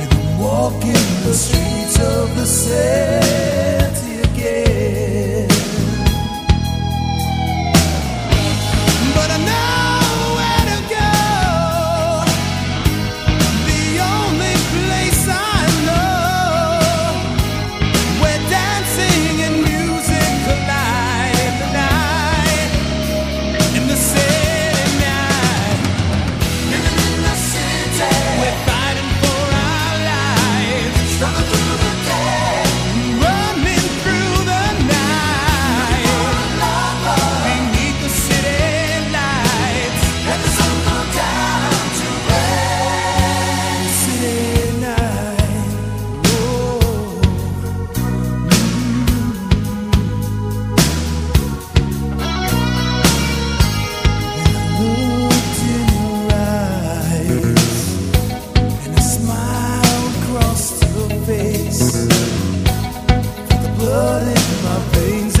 and walking the streets of the city. blood in my veins.